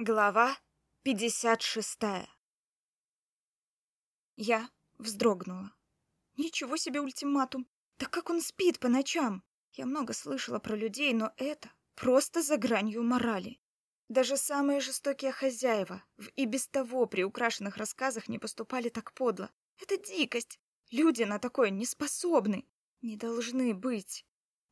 Глава 56 Я вздрогнула. Ничего себе ультиматум. Да как он спит по ночам? Я много слышала про людей, но это просто за гранью морали. Даже самые жестокие хозяева в и без того приукрашенных рассказах не поступали так подло. Это дикость. Люди на такое не способны. Не должны быть.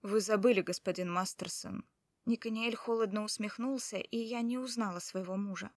Вы забыли, господин Мастерсон, Никаниэль холодно усмехнулся, и я не узнала своего мужа.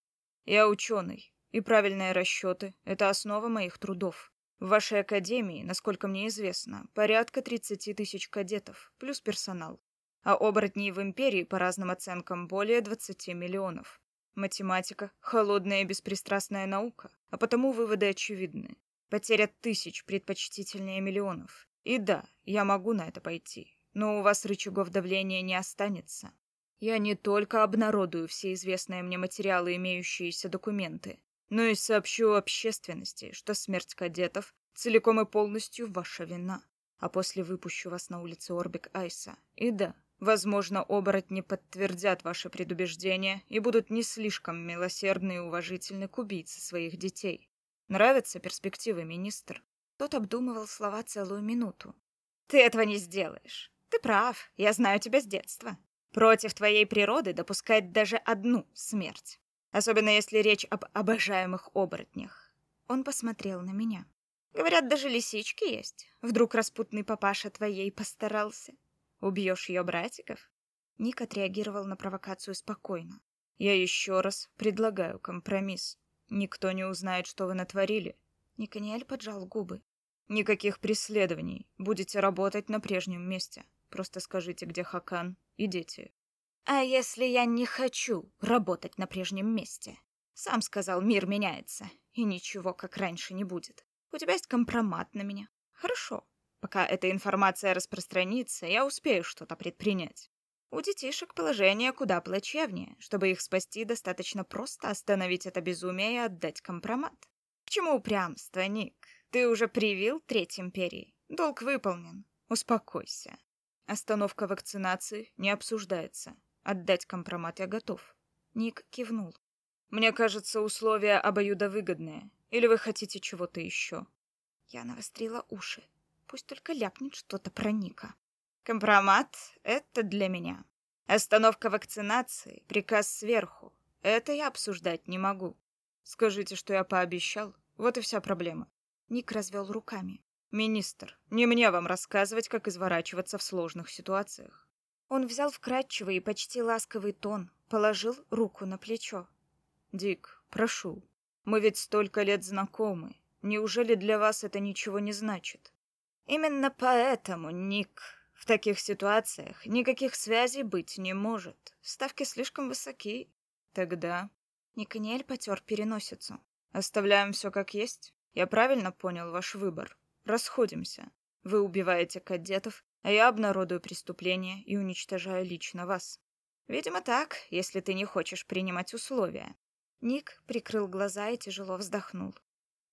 «Я ученый, и правильные расчеты — это основа моих трудов. В вашей академии, насколько мне известно, порядка 30 тысяч кадетов, плюс персонал. А оборотней в Империи, по разным оценкам, более 20 миллионов. Математика — холодная и беспристрастная наука, а потому выводы очевидны. Потеря тысяч предпочтительнее миллионов. И да, я могу на это пойти, но у вас рычагов давления не останется. Я не только обнародую все известные мне материалы, имеющиеся документы, но и сообщу общественности, что смерть кадетов целиком и полностью ваша вина. А после выпущу вас на улице Орбик Айса. И да, возможно, оборотни подтвердят ваши предубеждения и будут не слишком милосердны и уважительны к убийце своих детей. Нравятся перспективы, министр? Тот обдумывал слова целую минуту. Ты этого не сделаешь. Ты прав, я знаю тебя с детства. Против твоей природы допускать даже одну смерть. Особенно если речь об обожаемых оборотнях. Он посмотрел на меня. Говорят, даже лисички есть. Вдруг распутный папаша твоей постарался. Убьешь ее братиков? Ник отреагировал на провокацию спокойно. Я еще раз предлагаю компромисс. Никто не узнает, что вы натворили. Никаниэль поджал губы. Никаких преследований. Будете работать на прежнем месте. Просто скажите, где Хакан и дети. А если я не хочу работать на прежнем месте? Сам сказал, мир меняется, и ничего как раньше не будет. У тебя есть компромат на меня. Хорошо. Пока эта информация распространится, я успею что-то предпринять. У детишек положение куда плачевнее. Чтобы их спасти, достаточно просто остановить это безумие и отдать компромат. К чему упрямство, Ник? Ты уже привил Треть Империи. Долг выполнен. Успокойся. Остановка вакцинации не обсуждается. Отдать компромат я готов. Ник кивнул. Мне кажется, условия обоюдовыгодные. Или вы хотите чего-то еще? Я навострила уши. Пусть только ляпнет что-то про Ника. Компромат — это для меня. Остановка вакцинации — приказ сверху. Это я обсуждать не могу. Скажите, что я пообещал. Вот и вся проблема. Ник развел руками. «Министр, не мне вам рассказывать, как изворачиваться в сложных ситуациях». Он взял вкрадчивый и почти ласковый тон, положил руку на плечо. «Дик, прошу, мы ведь столько лет знакомы. Неужели для вас это ничего не значит?» «Именно поэтому, Ник, в таких ситуациях никаких связей быть не может. Ставки слишком высоки. Тогда...» Никаниэль потер переносицу. «Оставляем все как есть? Я правильно понял ваш выбор?» Расходимся. Вы убиваете кадетов, а я обнародую преступление и уничтожаю лично вас. Видимо, так, если ты не хочешь принимать условия. Ник прикрыл глаза и тяжело вздохнул.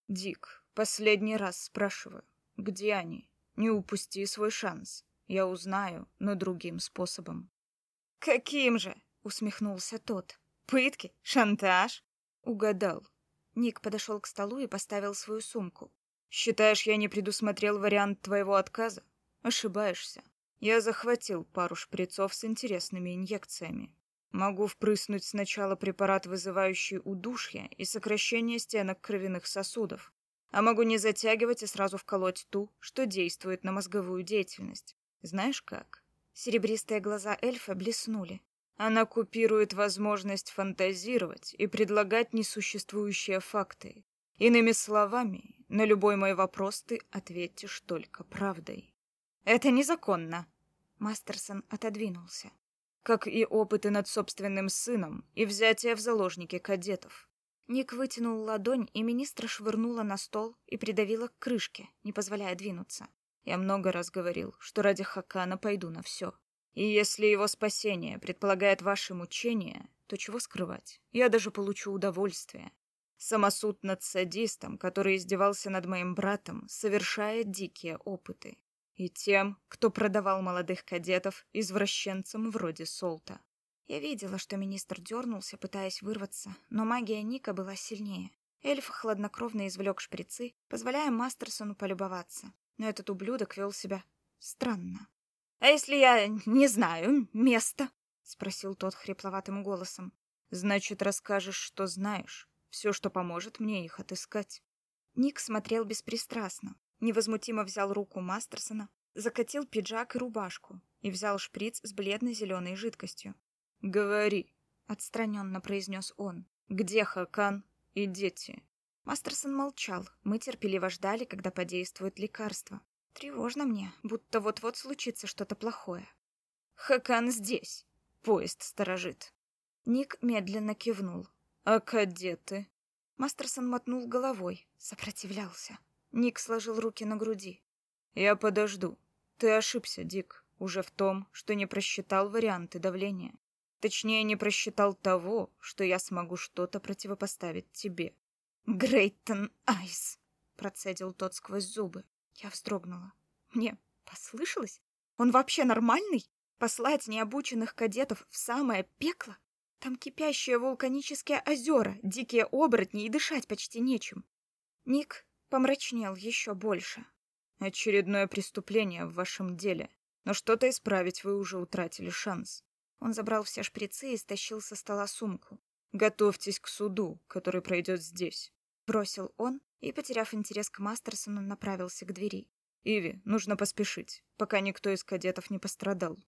Дик, последний раз спрашиваю, где они? Не упусти свой шанс. Я узнаю, но другим способом. Каким же? усмехнулся тот. Пытки? Шантаж? Угадал. Ник подошел к столу и поставил свою сумку. Считаешь, я не предусмотрел вариант твоего отказа? Ошибаешься. Я захватил пару шприцов с интересными инъекциями. Могу впрыснуть сначала препарат, вызывающий удушье и сокращение стенок кровяных сосудов, а могу не затягивать и сразу вколоть ту, что действует на мозговую деятельность. Знаешь как? Серебристые глаза эльфа блеснули. Она купирует возможность фантазировать и предлагать несуществующие факты. Иными словами, на любой мой вопрос ты ответишь только правдой. Это незаконно. Мастерсон отодвинулся. Как и опыты над собственным сыном и взятие в заложники кадетов. Ник вытянул ладонь, и министра швырнула на стол и придавила к крышке, не позволяя двинуться. Я много раз говорил, что ради Хакана пойду на все. И если его спасение предполагает ваше мучение, то чего скрывать? Я даже получу удовольствие. Самосуд над садистом, который издевался над моим братом, совершает дикие опыты. И тем, кто продавал молодых кадетов извращенцам вроде Солта. Я видела, что министр дернулся, пытаясь вырваться, но магия Ника была сильнее. Эльф хладнокровно извлек шприцы, позволяя Мастерсону полюбоваться. Но этот ублюдок вел себя странно. «А если я не знаю места?» — спросил тот хрипловатым голосом. «Значит, расскажешь, что знаешь. Все, что поможет мне их отыскать». Ник смотрел беспристрастно, невозмутимо взял руку Мастерсона, закатил пиджак и рубашку и взял шприц с бледно-зеленой жидкостью. «Говори», — отстраненно произнес он. «Где Хакан и дети?» Мастерсон молчал. Мы терпеливо ждали, когда подействует лекарство. Тревожно мне, будто вот-вот случится что-то плохое. «Хакан здесь!» Поезд сторожит. Ник медленно кивнул. «А кадеты?» Мастерсон мотнул головой, сопротивлялся. Ник сложил руки на груди. «Я подожду. Ты ошибся, Дик, уже в том, что не просчитал варианты давления. Точнее, не просчитал того, что я смогу что-то противопоставить тебе. Грейтон Айс, процедил тот сквозь зубы. Я вздрогнула. Мне послышалось? Он вообще нормальный? Послать необученных кадетов в самое пекло? Там кипящие вулканические озера, дикие оборотни и дышать почти нечем. Ник помрачнел еще больше. Очередное преступление в вашем деле. Но что-то исправить вы уже утратили шанс. Он забрал все шприцы и стащил со стола сумку. «Готовьтесь к суду, который пройдет здесь», — бросил он и, потеряв интерес к Мастерсону, направился к двери. «Иви, нужно поспешить, пока никто из кадетов не пострадал».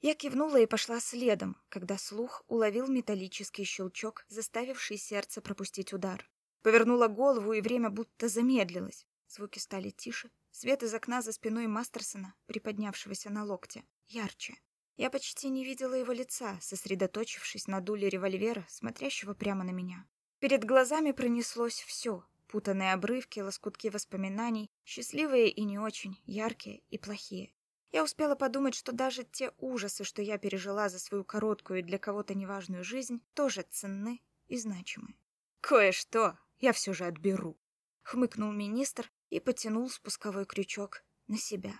Я кивнула и пошла следом, когда слух уловил металлический щелчок, заставивший сердце пропустить удар. Повернула голову, и время будто замедлилось. Звуки стали тише. Свет из окна за спиной Мастерсона, приподнявшегося на локте, ярче. Я почти не видела его лица, сосредоточившись на дуле револьвера, смотрящего прямо на меня. Перед глазами пронеслось все. Путанные обрывки, лоскутки воспоминаний, счастливые и не очень, яркие и плохие. Я успела подумать, что даже те ужасы, что я пережила за свою короткую и для кого-то неважную жизнь, тоже ценны и значимы. «Кое-что я все же отберу», — хмыкнул министр и потянул спусковой крючок на себя.